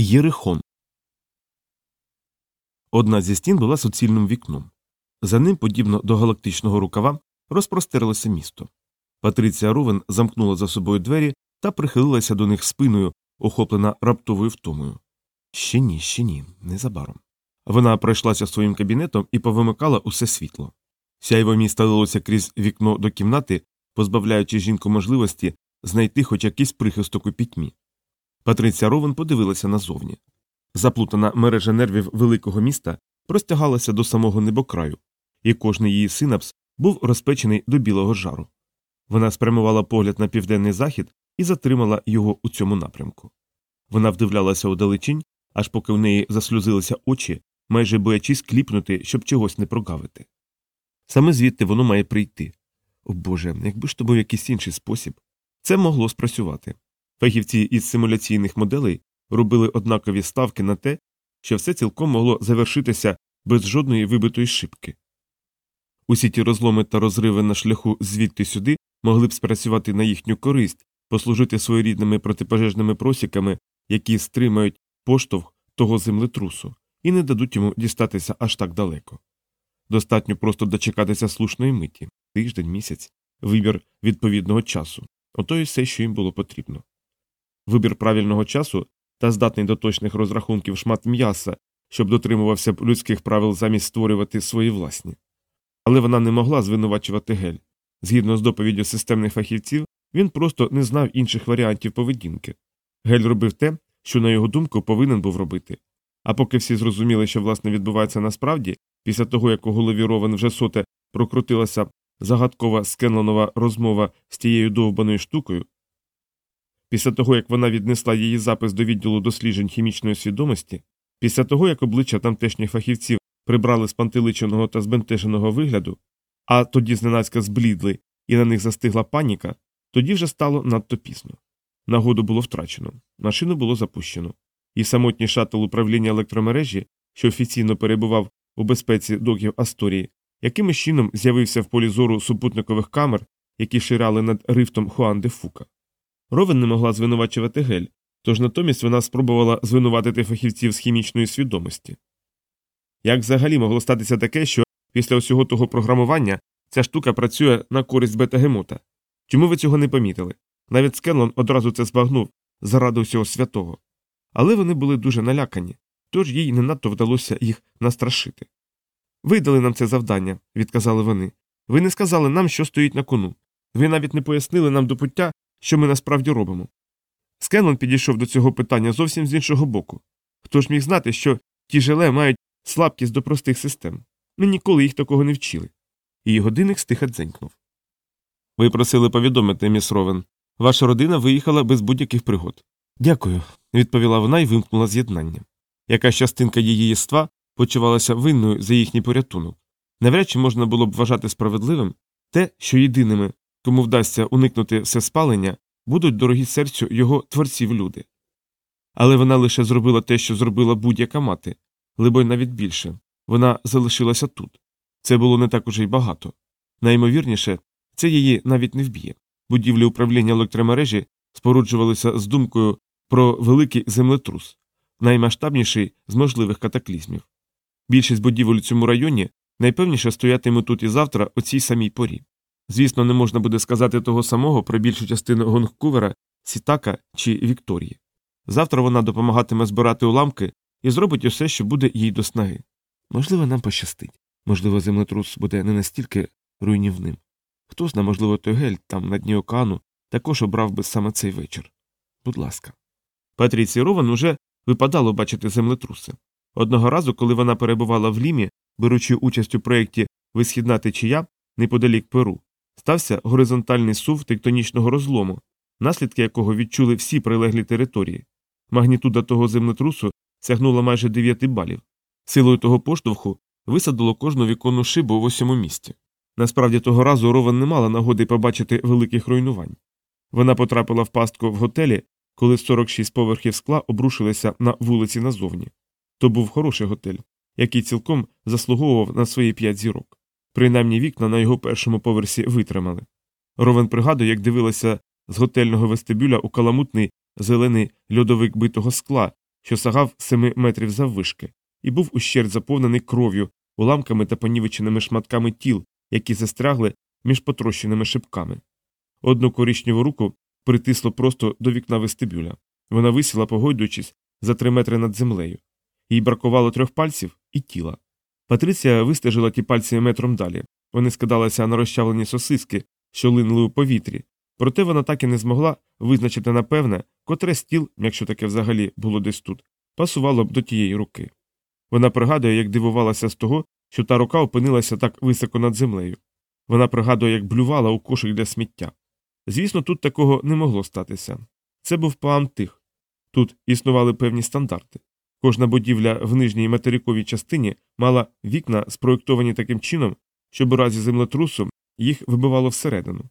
Єрихон. Одна зі стін була суцільним вікном. За ним, подібно до галактичного рукава, розпростерлося місто. Патриція Ровен замкнула за собою двері та прихилилася до них спиною, охоплена раптовою втомою. Ще ні, ще ні, незабаром. Вона пройшлася своїм кабінетом і повимикала усе світло. Сяйво міста лилося крізь вікно до кімнати, позбавляючи жінку можливості знайти хоч якийсь прихисток у пітьмі. Патриція Ровен подивилася назовні. Заплутана мережа нервів великого міста простягалася до самого небокраю, і кожний її синапс був розпечений до білого жару. Вона спрямувала погляд на південний захід і затримала його у цьому напрямку. Вона вдивлялася у далечінь, аж поки в неї заслюзилися очі, майже боячись кліпнути, щоб чогось не прогавити. Саме звідти воно має прийти. О Боже, якби ж то був якийсь інший спосіб, це могло спрацювати. Фахівці із симуляційних моделей робили однакові ставки на те, що все цілком могло завершитися без жодної вибитої шибки. Усі ті розломи та розриви на шляху звідти сюди могли б спрацювати на їхню користь, послужити своєрідними протипожежними просіками, які стримають поштовх того землетрусу, і не дадуть йому дістатися аж так далеко. Достатньо просто дочекатися слушної миті тиждень, місяць, вибір відповідного часу ото і все, що їм було потрібно. Вибір правильного часу та здатний до точних розрахунків шмат м'яса, щоб дотримувався б людських правил замість створювати свої власні. Але вона не могла звинувачувати гель. Згідно з доповіддю системних фахівців, він просто не знав інших варіантів поведінки. Гель робив те, що, на його думку, повинен був робити. А поки всі зрозуміли, що власне відбувається насправді, після того як у голові Ровен вже соте прокрутилася загадкова скенлонова розмова з тією довбаною штукою, після того як вона віднесла її запис до відділу досліджень хімічної свідомості, після того як обличчя тамтешніх фахівців прибрали з пантеличеного та збентеженого вигляду, а тоді зненацька зблідли і на них застигла паніка, тоді вже стало надто пізно. Нагоду було втрачено, машину було запущено, і самотній шатл управління електромережі, що офіційно перебував у безпеці доків Асторії, якимось чином з'явився в полі зору супутникових камер, які ширяли над рифтом Хуан де Фука. Ровен не могла звинувачувати гель, тож натомість вона спробувала звинуватити фахівців з хімічної свідомості. Як взагалі могло статися таке, що після усього того програмування ця штука працює на користь бета-гемота? Чому ви цього не помітили? Навіть Скенлон одразу це збагнув заради всього святого. Але вони були дуже налякані, тож їй не надто вдалося їх настрашити. Ви дали нам це завдання, відказали вони. Ви не сказали нам, що стоїть на кону. Ви навіть не пояснили нам до пуття, що ми насправді робимо. Скенлон підійшов до цього питання зовсім з іншого боку. Хто ж міг знати, що ті желе мають слабкість до простих систем? Ми ніколи їх такого не вчили. Її годинник стиха дзенькнув. Ви просили повідомити, міс Ровен. Ваша родина виїхала без будь-яких пригод. Дякую, відповіла вона і вимкнула з'єднання. Якась частинка її єства почувалася винною за їхній порятунок. Навряд чи можна було б вважати справедливим те, що єдиними, кому вдасться уникнути все спалення, будуть дорогі серцю його творців люди. Але вона лише зробила те, що зробила будь-яка мати, либо й навіть більше вона залишилася тут. Це було не так уже й багато. Найімовірніше, це її навіть не вб'є. Будівлі управління електромережі споруджувалися з думкою про великий землетрус, наймасштабніший з можливих катаклізмів. Більшість будівель у цьому районі найпевніше стоятиме тут і завтра о цій самій порі. Звісно, не можна буде сказати того самого про більшу частину Гонгкувера, Сітака чи Вікторії. Завтра вона допомагатиме збирати уламки і зробить усе, що буде їй до снаги. Можливо, нам пощастить. Можливо, землетрус буде не настільки руйнівним. Хто зна, можливо, той гель там на дні океану також обрав би саме цей вечір. Будь ласка. Патріції Рован уже випадало бачити землетруси. Одного разу, коли вона перебувала в лімі, беручи участь у проєкті Висхідна течія неподалік Перу, стався горизонтальний сув тектонічного розлому, наслідки якого відчули всі прилеглі території. Магнітуда того землетрусу сягнула майже 9 балів. Силою того поштовху висадило кожну віконну шибу в усьому місті. Насправді того разу Рован не мала нагоди побачити великих руйнувань. Вона потрапила в пастку в готелі, коли 46 поверхів скла обрушилися на вулиці назовні. То був хороший готель, який цілком заслуговував на свої п'ять зірок. Принаймні вікна на його першому поверсі витримали. Ровен пригадує, як дивилася з готельного вестибюля у каламутний зелений льодовик битого скла, що сагав семи метрів заввишки, і був ущерть заповнений кров'ю, уламками та понівеченими шматками тіл, які застрягли між потрощеними шипками. Одну коричневу руку притисло просто до вікна вестибюля. Вона висіла, погойдуючись, за три метри над землею. Їй бракувало трьох пальців і тіла. Патриція вистежила ті пальці метром далі. Вони скидалися на розчавлені сосиски, що линули у повітрі, проте вона так і не змогла визначити напевне, котре стіл, якщо таке взагалі було десь тут, пасувало б до тієї руки. Вона пригадує, як дивувалася з того, що та рука опинилася так високо над землею. Вона пригадує, як блювала у кошик для сміття. Звісно, тут такого не могло статися. Це був план тих. Тут існували певні стандарти. Кожна будівля в нижній материковій частині мала вікна, спроєктовані таким чином, щоб у разі землетрусу їх вибивало всередину.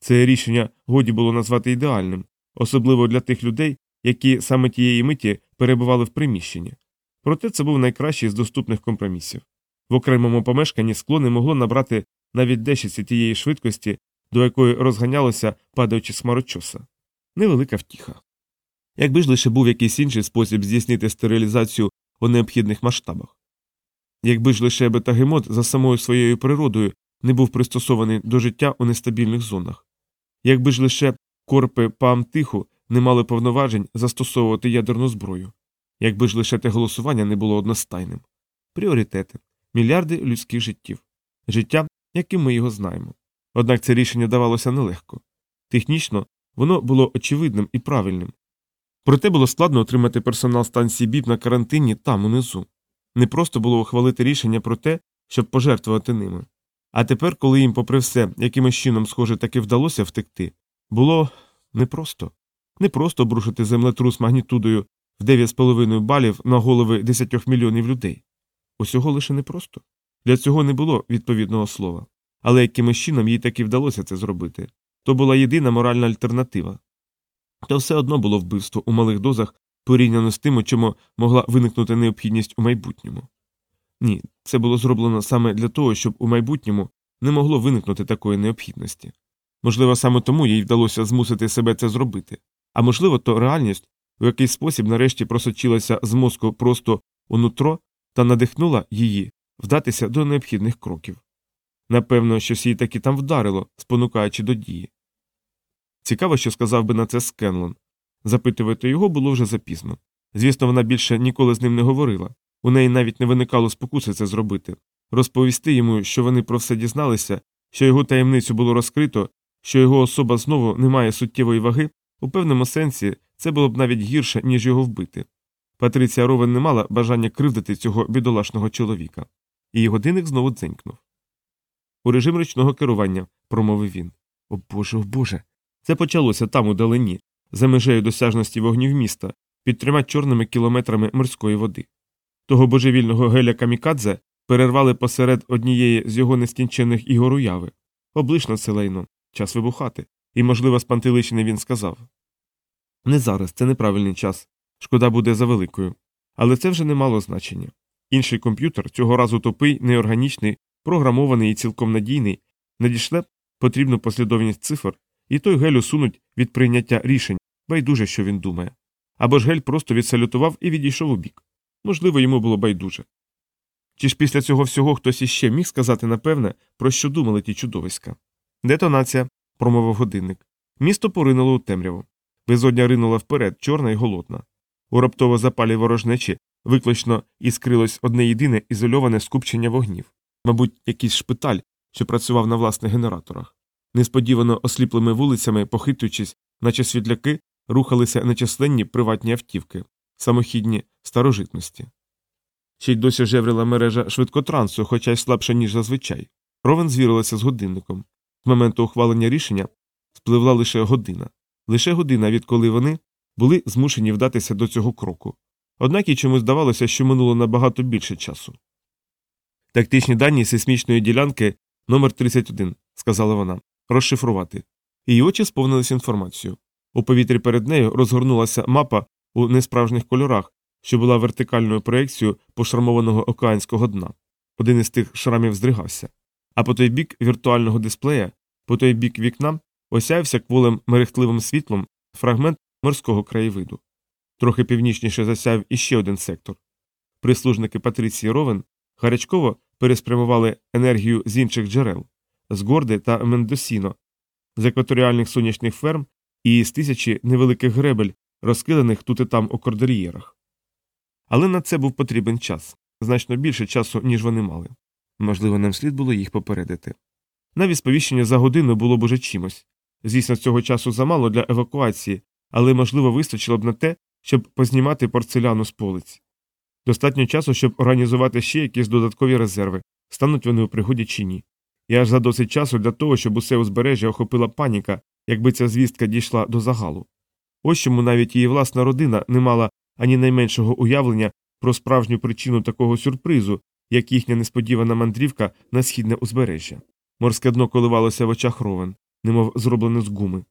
Це рішення годі було назвати ідеальним, особливо для тих людей, які саме тієї миті перебували в приміщенні. Проте це був найкращий з доступних компромісів. В окремому помешканні скло не могло набрати навіть дещиці тієї швидкості, до якої розганялося падаючи смарочоса. Невелика втіха. Якби ж лише був якийсь інший спосіб здійснити стерилізацію у необхідних масштабах. Якби ж лише бетагемот за самою своєю природою не був пристосований до життя у нестабільних зонах, якби ж лише корпи Паамтиху не мали повноважень застосовувати ядерну зброю, якби ж лише те голосування не було одностайним. Пріоритети мільярди людських життів, життя, яким ми його знаємо. Однак це рішення давалося нелегко. Технічно воно було очевидним і правильним. Проте було складно отримати персонал станції БІП на карантині там унизу. Не просто було ухвалити рішення про те, щоб пожертвувати ними. А тепер, коли їм, попри все, якимось чином, схоже, таки вдалося втекти, було непросто. Непросто обрушити землетрус магнітудою в 9,5 балів на голови 10 мільйонів людей. Усього лише непросто. Для цього не було відповідного слова. Але якимось чином їй таки вдалося це зробити. То була єдина моральна альтернатива. Та все одно було вбивство у малих дозах порівняно з тим, у чому могла виникнути необхідність у майбутньому. Ні, це було зроблено саме для того, щоб у майбутньому не могло виникнути такої необхідності. Можливо, саме тому їй вдалося змусити себе це зробити, а можливо, то реальність у якийсь спосіб нарешті просочилася з мозку просто у нутро та надихнула її вдатися до необхідних кроків. Напевно, щось їй таки там вдарило, спонукаючи до дії. Цікаво, що сказав би на це Скенлон. Запитувати його було вже запізно. Звісно, вона більше ніколи з ним не говорила, у неї навіть не виникало спокуси це зробити, розповісти йому, що вони про все дізналися, що його таємницю було розкрито, що його особа знову не має суттєвої ваги, у певному сенсі це було б навіть гірше, ніж його вбити. Патриція Ровен не мала бажання кривдити цього бідолашного чоловіка. Її годинник знову дзенькнув. У режим ручного керування, промовив він. О Боже, о Боже. Це почалося там у далині, за межею досяжності вогнів міста, під трьома чорними кілометрами морської води. Того божевільного геля Камікадзе перервали посеред однієї з його нескінчених ігор уяви. Облишно це лайно, час вибухати, і, можливо, спантеличений він сказав. Не зараз, це неправильний час. Шкода буде за великою. Але це вже не мало значення. Інший комп'ютер, цього разу тупий, неорганічний, програмований і цілком надійний, надішле потрібну послідовність цифр, і той гель усунуть від прийняття рішень, байдуже, що він думає. Або ж гель просто відсалютував і відійшов у бік. Можливо, йому було байдуже. Чи ж після цього всього хтось іще міг сказати напевне, про що думали ті чудовиська? Детонація, промовив годинник. Місто поринуло у темряву. Безодня ринула вперед, чорна і голодна. У раптово запалі ворожнечі виключно іскрилось одне єдине ізольоване скупчення вогнів, мабуть, якийсь шпиталь, що працював на власних генераторах. Несподівано осліплими вулицями, похитуючись, наче світляки, рухалися нечисленні приватні автівки, самохідні старожитності. Ще й досі жеврила мережа швидкотрансу, хоча й слабша, ніж зазвичай. Ровен звірилася з годинником. З моменту ухвалення рішення спливла лише година, лише година, відколи вони були змушені вдатися до цього кроку. Однак їй чомусь здавалося, що минуло набагато більше часу. Тактичні дані сейсмічної ділянки номер 31 сказала вона, розшифрувати. Її очі сповнилися інформацією. У повітрі перед нею розгорнулася мапа у несправжніх кольорах, що була вертикальною проекцією пошрамованого океанського дна. Один із тих шрамів здригався. А по той бік віртуального дисплея, по той бік вікна, осяявся кволим мерехтливим світлом фрагмент морського краєвиду. Трохи північніше засяв іще один сектор. Прислужники Патриції Ровен гарячково переспрямували енергію з інших джерел з Горди та Мендосіно, з екваторіальних сонячних ферм і з тисячі невеликих гребель, розкиданих тут і там у кордер'єрах. Але на це був потрібен час значно більше часу, ніж вони мали. Можливо, нам слід було їх попередити. Навіть сповіщення за годину було б уже чимось. Звісно, цього часу замало для евакуації, але, можливо, вистачило б на те, щоб познімати порцеляну з полиць. Достатньо часу, щоб організувати ще якісь додаткові резерви, стануть вони у пригоді чи ні. І аж за досить часу для того, щоб усе узбережжя охопила паніка, якби ця звістка дійшла до загалу. Ось чому навіть її власна родина не мала ані найменшого уявлення про справжню причину такого сюрпризу, як їхня несподівана мандрівка на східне узбережжя. Морське дно коливалося в очах ровен, немов зроблене з гуми.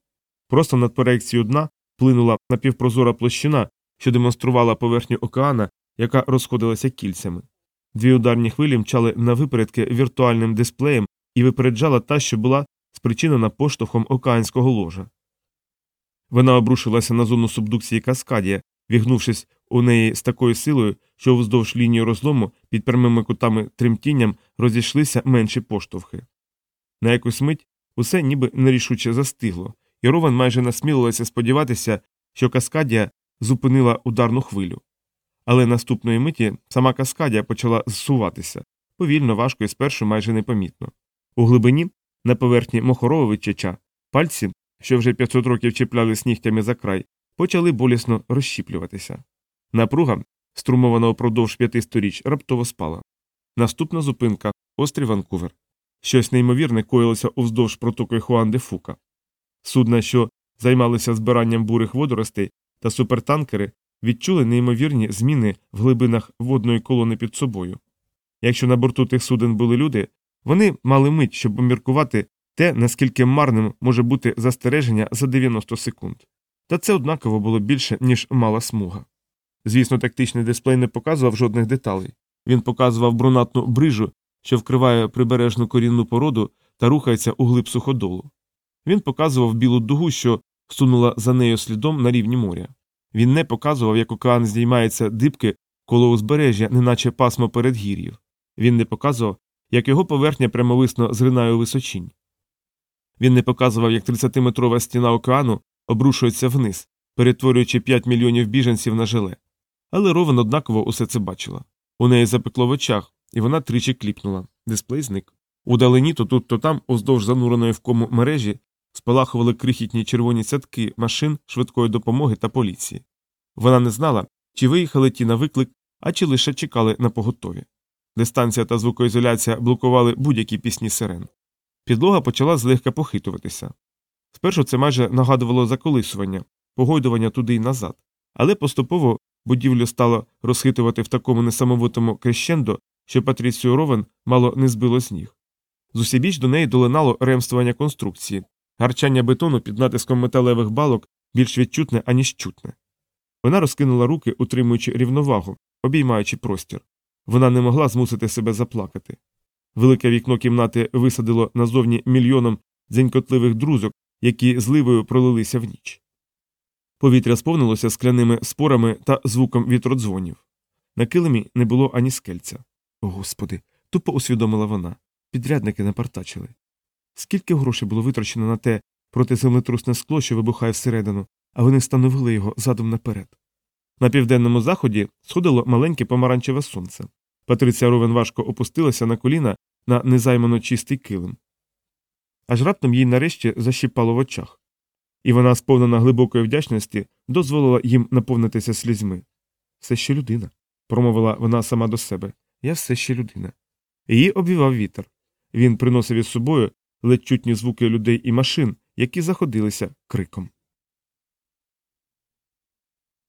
Просто над проекцією дна плинула напівпрозора площина, що демонструвала поверхню океана, яка розходилася кільцями. Дві ударні хвилі мчали на випередки віртуальним дисплеєм і випереджала та, що була спричинена поштовхом океанського ложа. Вона обрушилася на зону субдукції Каскадія, вігнувшись у неї з такою силою, що вздовж лінії розлому під прямими кутами тремтінням розійшлися менші поштовхи. На якусь мить усе ніби нерішуче застигло, і Рован майже насмілилася сподіватися, що Каскадія зупинила ударну хвилю. Але наступної миті сама Каскадія почала зсуватися повільно, важко і спершу майже непомітно. У глибині, на поверхні Мохоровичича, пальці, що вже 500 років чіплялись нігтями за край, почали болісно розщіплюватися. Напруга, струмована упродовж п'яти сторіч, раптово спала. Наступна зупинка острів Ванкувер. Щось неймовірне коїлося уздовж протоки Хуан де Фука. Судна, що займалися збиранням бурих водоростей та супертанкери, відчули неймовірні зміни в глибинах водної колони під собою. Якщо на борту тих суден були люди, вони мали мить, щоб поміркувати те, наскільки марним може бути застереження за 90 секунд. Та це однаково було більше, ніж мала смуга. Звісно, тактичний дисплей не показував жодних деталей. Він показував брунатну брижу, що вкриває прибережну корінну породу та рухається у глиб суходолу. Він показував білу дугу, що сунула за нею слідом на рівні моря. Він не показував, як океан здіймається дибки коло узбережжя, неначе пасмо передгір'їв. Він не показував, як його поверхня прямовисно зринає у височінь. Він не показував, як 30-метрова стіна океану обрушується вниз, перетворюючи 5 мільйонів біженців на желе. Але Ровен однаково усе це бачила. У неї запекло в очах, і вона тричі кліпнула. Дисплей зник. Удалені то тут, то там, уздовж зануреної в кому мережі, спалахували крихітні червоні цятки машин швидкої допомоги та поліції. Вона не знала, чи виїхали ті на виклик, а чи лише чекали на поготові. Дистанція та звукоізоляція блокували будь-які пісні сирен. Підлога почала злегка похитуватися. Спершу це майже нагадувало заколисування, погойдування туди й назад, але поступово будівлю стало розхитувати в такому несамовитому крещендо, що Патріцію Ровен мало не збило з ніг. З усібіч до неї долинало ремствування конструкції, гарчання бетону під натиском металевих балок більш відчутне, аніж чутне. Вона розкинула руки, утримуючи рівновагу, обіймаючи простір. Вона не могла змусити себе заплакати. Велике вікно кімнати висадило назовні мільйоном дзенькотливих друзок, які зливою пролилися в ніч. Повітря сповнилося скляними спорами та звуком вітродзвонів. На килимі не було ані скельця. Господи, тупо усвідомила вона. Підрядники напартачили. Скільки грошей було витрачено на те протиземлетрусне скло, що вибухає всередину, а вони встановили його задом наперед. На південному заході сходило маленьке помаранчеве сонце. Патриція Ровен важко опустилася на коліна на незаймано чистий килим. Аж раптом їй нарешті защіпало в очах, і вона, сповнена глибокої вдячності, дозволила їм наповнитися слізьми. Все ще людина, промовила вона сама до себе. Я все ще людина. Її обвівав вітер. Він приносив із собою ледь чутні звуки людей і машин, які заходилися криком.